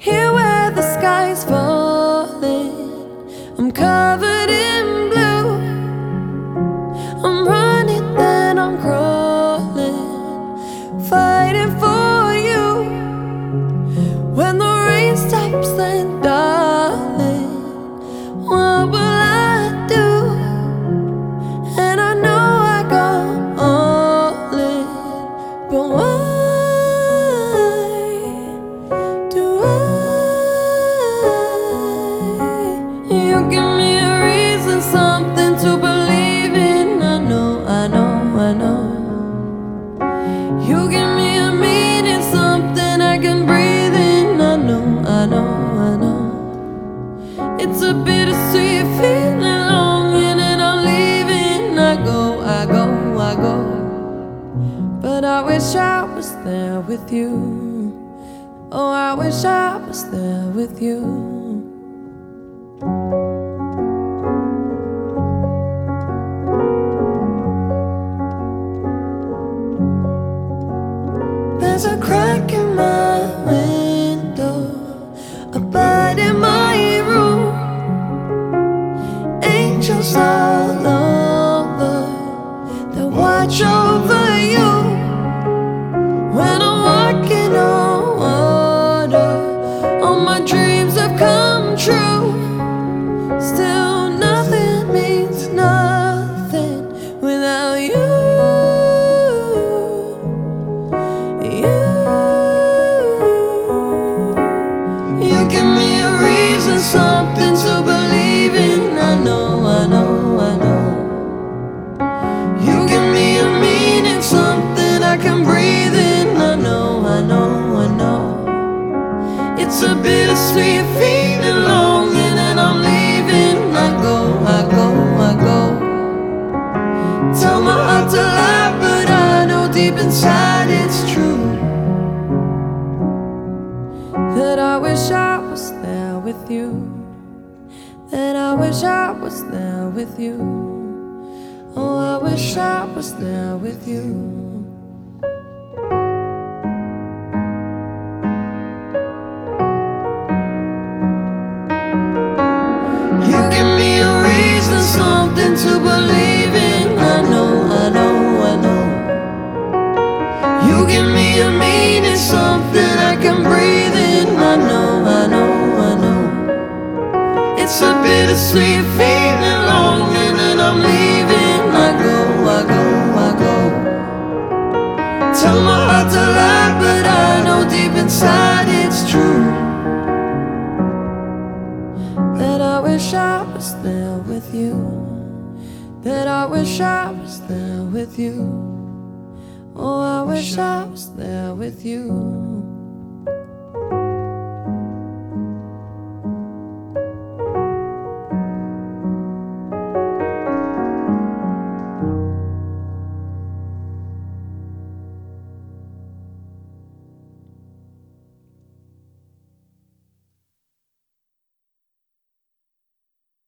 Here where the skies falling, bittersweet feeling, longing, and I'm leaving. I go, I go, I go. But I wish I was there with you. Oh, I wish I was there with you. There's a crack in my bittersweet feeling, longing, and I'm leaving. I go, I go, I go. Tell my heart to lie, but I know deep inside it's true. That I wish I was there with you. That I wish I was there with you. Oh, I wish I was there with. You bittersweet feeling, longing, and I'm leaving. I go, I go, I go. Tell my heart to lie, but I know deep inside it's true. That I wish I was there with you. That I wish I was there with you. Oh, I wish I was there with you.